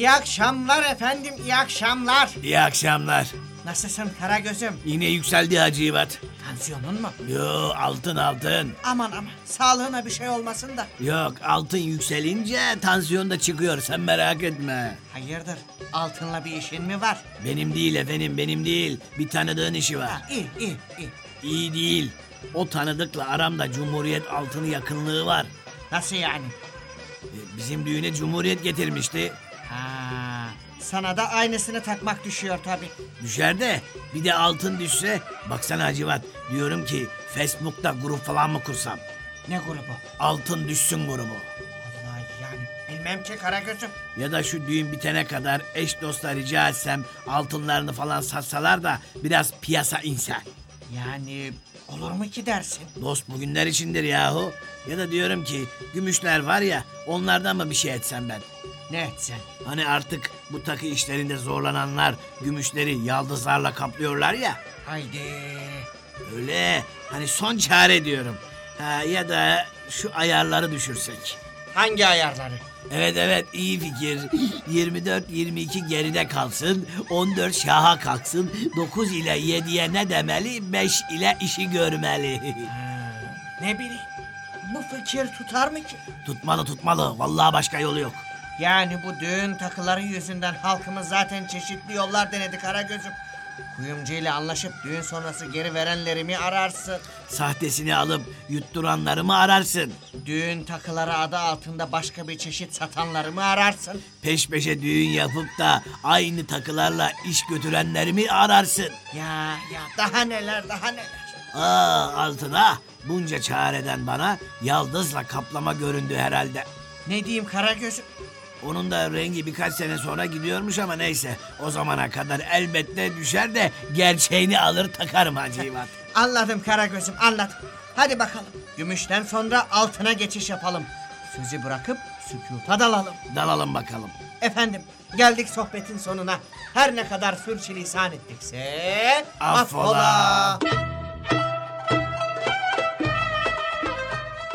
İyi akşamlar efendim iyi akşamlar. İyi akşamlar. Nasılsın Karagöz'üm? Yine yükseldi Hacivat. Tansiyonun mu? Yo altın altın. Aman aman sağlığına bir şey olmasın da. Yok altın yükselince tansiyon da çıkıyor sen merak etme. Hayırdır altınla bir işin mi var? Benim değil efendim benim değil. Bir tanıdığın işi var. Ha, iyi iyi iyi. İyi değil. O tanıdıkla aramda Cumhuriyet altını yakınlığı var. Nasıl yani? E, Bizim düğüne Cumhuriyet getirmişti. Ha, sana da aynısını takmak düşüyor tabii. Düşer de bir de altın düşse baksana Hacivat diyorum ki Facebook'ta grup falan mı kursam? Ne grubu? Altın düşsün grubu. Vallahi yani bilmem ki Karagöz'üm. Ya da şu düğün bitene kadar eş dosta rica etsem altınlarını falan satsalar da biraz piyasa inse. Yani olur mu ki dersin? Dost bugünler içindir yahu. Ya da diyorum ki gümüşler var ya onlardan mı bir şey etsem ben? Ne etsen? Hani artık bu takı işlerinde zorlananlar gümüşleri yaldızlarla kaplıyorlar ya. Haydi. Öyle hani son çare diyorum. Ha, ya da şu ayarları düşürsek. Hangi ayarları? Evet evet iyi fikir. 24-22 geride kalsın. 14 şaha kalksın. 9 ile 7'ye ne demeli? 5 ile işi görmeli. Ne bileyim. Bu fikir tutar mı ki? tutmalı tutmalı. Vallahi başka yolu yok. Yani bu düğün takıları yüzünden halkımız zaten çeşitli yollar denedi Karagöz'üm. Kuyumcu ile anlaşıp düğün sonrası geri verenleri mi ararsın? Sahtesini alıp yutturanları mı ararsın? Düğün takıları adı altında başka bir çeşit satanları mı ararsın? Peş peşe düğün yapıp da aynı takılarla iş götürenleri mi ararsın? Ya ya daha neler daha neler. Aa altına bunca çareden bana yaldızla kaplama göründü herhalde. Ne diyeyim Karagöz'üm? Onun da rengi birkaç sene sonra gidiyormuş ama neyse. O zamana kadar elbette düşer de gerçeğini alır takarım Hacivat. Anladım Karagöz'üm anladım. Hadi bakalım. Gümüşten sonra altına geçiş yapalım. Sözü bırakıp sükuta dalalım. Dalalım bakalım. Efendim geldik sohbetin sonuna. Her ne kadar sürçülisan ettikse... Affola.